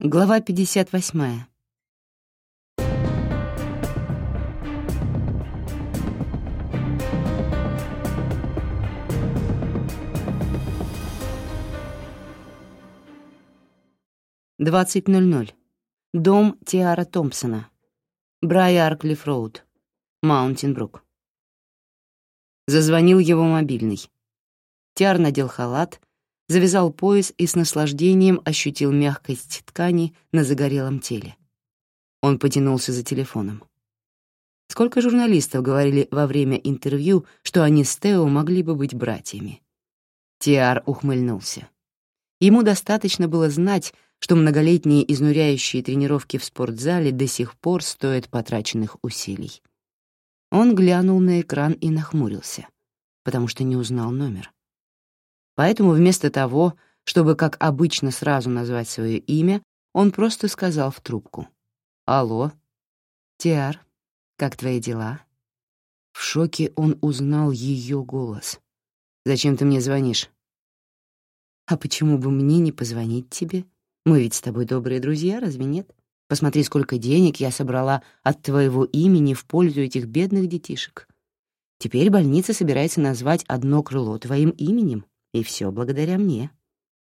Глава 58. Двадцать ноль ноль. Дом Тиара Томпсона. Брайар Клифф Роуд. Маунтинбрук. Зазвонил его мобильный. Тиар надел халат, завязал пояс и с наслаждением ощутил мягкость ткани на загорелом теле. Он потянулся за телефоном. Сколько журналистов говорили во время интервью, что они с Тео могли бы быть братьями. Тиар ухмыльнулся. Ему достаточно было знать, что многолетние изнуряющие тренировки в спортзале до сих пор стоят потраченных усилий. Он глянул на экран и нахмурился, потому что не узнал номер. Поэтому вместо того, чтобы, как обычно, сразу назвать свое имя, он просто сказал в трубку. «Алло, Тиар, как твои дела?» В шоке он узнал ее голос. «Зачем ты мне звонишь?» «А почему бы мне не позвонить тебе? Мы ведь с тобой добрые друзья, разве нет? Посмотри, сколько денег я собрала от твоего имени в пользу этих бедных детишек. Теперь больница собирается назвать одно крыло твоим именем, и все благодаря мне.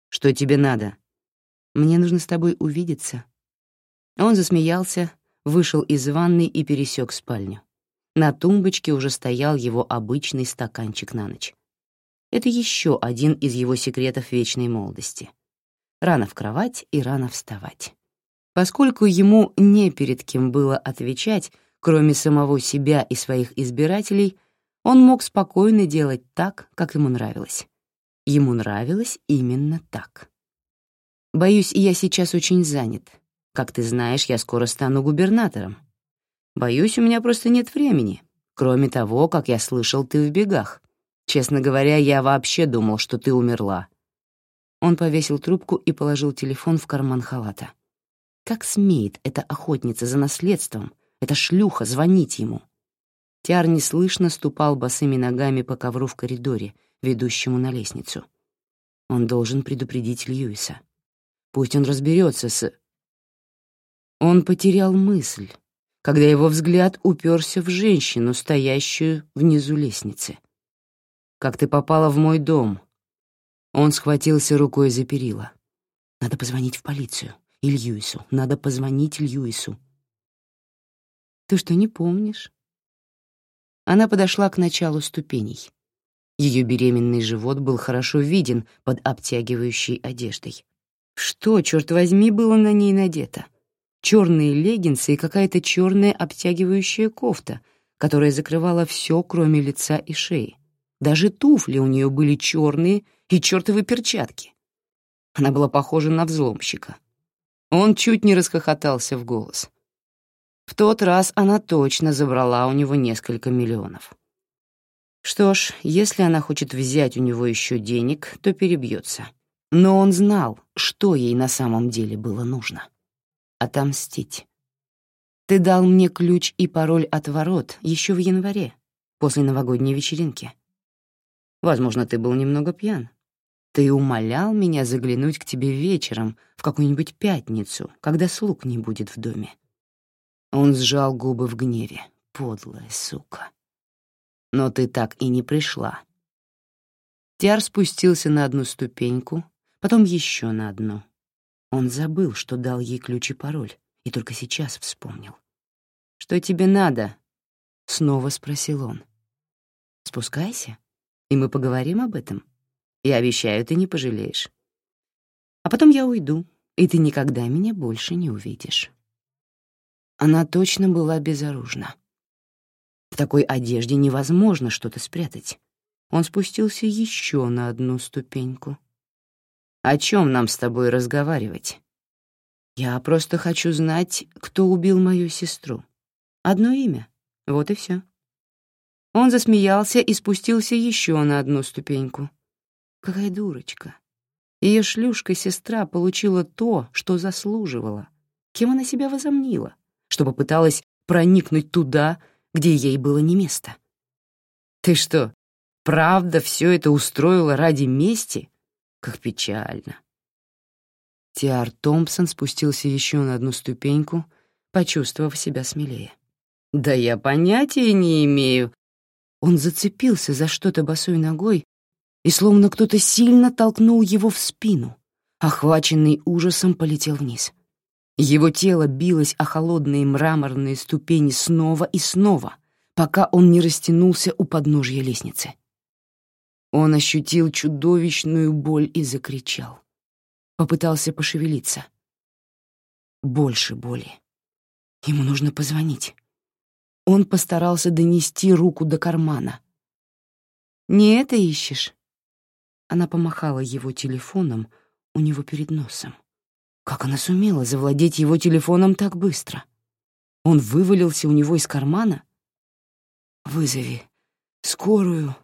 Что тебе надо? Мне нужно с тобой увидеться. Он засмеялся, вышел из ванной и пересек спальню. На тумбочке уже стоял его обычный стаканчик на ночь. Это еще один из его секретов вечной молодости. Рано в кровать и рано вставать. Поскольку ему не перед кем было отвечать, кроме самого себя и своих избирателей, он мог спокойно делать так, как ему нравилось. Ему нравилось именно так. «Боюсь, я сейчас очень занят. Как ты знаешь, я скоро стану губернатором. Боюсь, у меня просто нет времени. Кроме того, как я слышал, ты в бегах. Честно говоря, я вообще думал, что ты умерла». Он повесил трубку и положил телефон в карман халата. Как смеет эта охотница за наследством, эта шлюха, звонить ему? Тиар неслышно ступал босыми ногами по ковру в коридоре, ведущему на лестницу. Он должен предупредить Льюиса. Пусть он разберется с... Он потерял мысль, когда его взгляд уперся в женщину, стоящую внизу лестницы. «Как ты попала в мой дом?» Он схватился рукой за перила. «Надо позвонить в полицию. И Льюису. Надо позвонить Льюису». «Ты что, не помнишь?» Она подошла к началу ступеней. Ее беременный живот был хорошо виден под обтягивающей одеждой. Что, черт возьми, было на ней надето? Черные леггинсы и какая-то черная обтягивающая кофта, которая закрывала все, кроме лица и шеи. Даже туфли у нее были черные и чертовы перчатки. Она была похожа на взломщика. Он чуть не расхохотался в голос. В тот раз она точно забрала у него несколько миллионов. Что ж, если она хочет взять у него еще денег, то перебьется. Но он знал, что ей на самом деле было нужно. Отомстить. Ты дал мне ключ и пароль от ворот еще в январе, после новогодней вечеринки. Возможно, ты был немного пьян. Ты умолял меня заглянуть к тебе вечером в какую-нибудь пятницу, когда слуг не будет в доме. Он сжал губы в гневе. Подлая сука но ты так и не пришла». Тиар спустился на одну ступеньку, потом еще на одну. Он забыл, что дал ей ключ и пароль, и только сейчас вспомнил. «Что тебе надо?» — снова спросил он. «Спускайся, и мы поговорим об этом. Я обещаю, ты не пожалеешь. А потом я уйду, и ты никогда меня больше не увидишь». Она точно была безоружна. В такой одежде невозможно что-то спрятать. Он спустился еще на одну ступеньку. «О чем нам с тобой разговаривать?» «Я просто хочу знать, кто убил мою сестру. Одно имя. Вот и все». Он засмеялся и спустился еще на одну ступеньку. Какая дурочка. Ее шлюшка-сестра получила то, что заслуживала. Кем она себя возомнила? Что попыталась проникнуть туда, где ей было не место. Ты что, правда все это устроила ради мести? Как печально. Тиар Томпсон спустился еще на одну ступеньку, почувствовав себя смелее. «Да я понятия не имею». Он зацепился за что-то босой ногой, и словно кто-то сильно толкнул его в спину. Охваченный ужасом полетел вниз. Его тело билось о холодные мраморные ступени снова и снова, пока он не растянулся у подножья лестницы. Он ощутил чудовищную боль и закричал. Попытался пошевелиться. Больше боли. Ему нужно позвонить. Он постарался донести руку до кармана. «Не это ищешь?» Она помахала его телефоном у него перед носом. Как она сумела завладеть его телефоном так быстро? Он вывалился у него из кармана? «Вызови скорую»,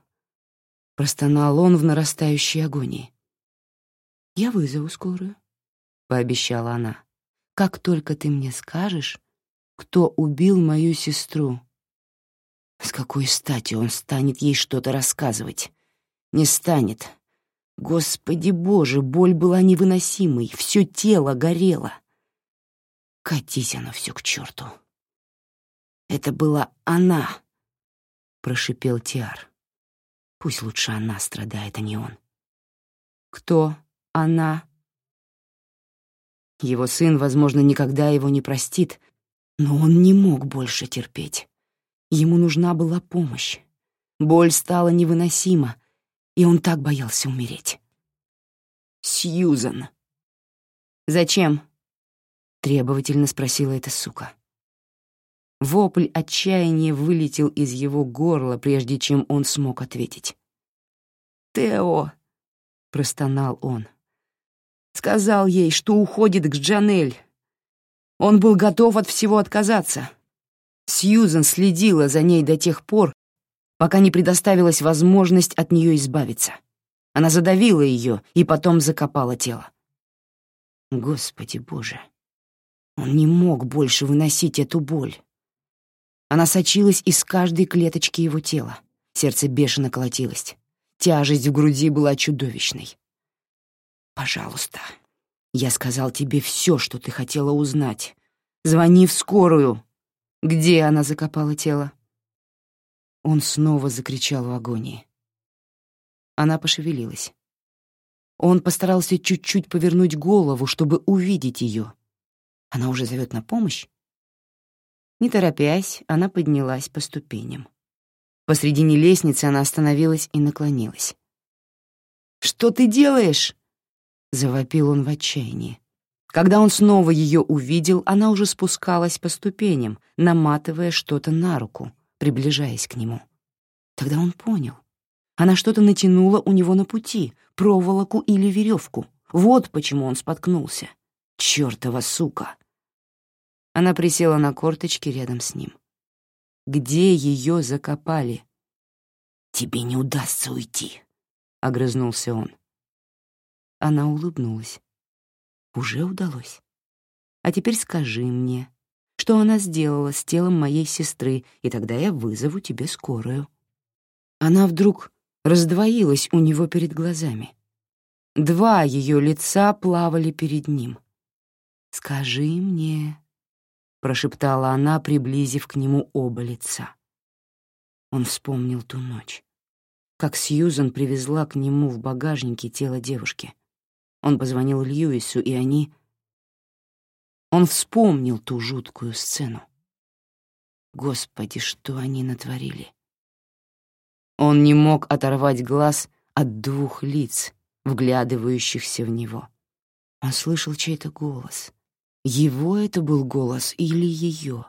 — простонал он в нарастающей агонии. «Я вызову скорую», — пообещала она. «Как только ты мне скажешь, кто убил мою сестру». С какой стати он станет ей что-то рассказывать? Не станет. Господи боже, боль была невыносимой, все тело горело. Катись оно все к черту. Это была она, — прошипел Тиар. Пусть лучше она страдает, а не он. Кто она? Его сын, возможно, никогда его не простит, но он не мог больше терпеть. Ему нужна была помощь. Боль стала невыносима, и он так боялся умереть. «Сьюзан!» «Зачем?» — требовательно спросила эта сука. Вопль отчаяния вылетел из его горла, прежде чем он смог ответить. «Тео!» — простонал он. Сказал ей, что уходит к Джанель. Он был готов от всего отказаться. Сьюзен следила за ней до тех пор, пока не предоставилась возможность от нее избавиться. Она задавила ее и потом закопала тело. Господи Боже! Он не мог больше выносить эту боль. Она сочилась из каждой клеточки его тела. Сердце бешено колотилось. Тяжесть в груди была чудовищной. «Пожалуйста, я сказал тебе все, что ты хотела узнать. Звони в скорую». Где она закопала тело? Он снова закричал в агонии. Она пошевелилась. Он постарался чуть-чуть повернуть голову, чтобы увидеть ее. Она уже зовет на помощь? Не торопясь, она поднялась по ступеням. Посредине лестницы она остановилась и наклонилась. «Что ты делаешь?» — завопил он в отчаянии. Когда он снова ее увидел, она уже спускалась по ступеням, наматывая что-то на руку, приближаясь к нему. Тогда он понял. Она что-то натянула у него на пути, проволоку или веревку. Вот почему он споткнулся. Чёртова сука! Она присела на корточки рядом с ним. Где ее закопали? «Тебе не удастся уйти», — огрызнулся он. Она улыбнулась. «Уже удалось. А теперь скажи мне, что она сделала с телом моей сестры, и тогда я вызову тебе скорую». Она вдруг раздвоилась у него перед глазами. Два ее лица плавали перед ним. «Скажи мне», прошептала она, приблизив к нему оба лица. Он вспомнил ту ночь, как Сьюзан привезла к нему в багажнике тело девушки. Он позвонил Льюису, и они... Он вспомнил ту жуткую сцену. Господи, что они натворили! Он не мог оторвать глаз от двух лиц, вглядывающихся в него. Он слышал чей-то голос — его это был голос или ее?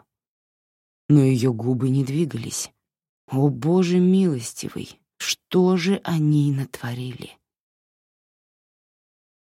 Но ее губы не двигались. О, Боже милостивый, что же они натворили?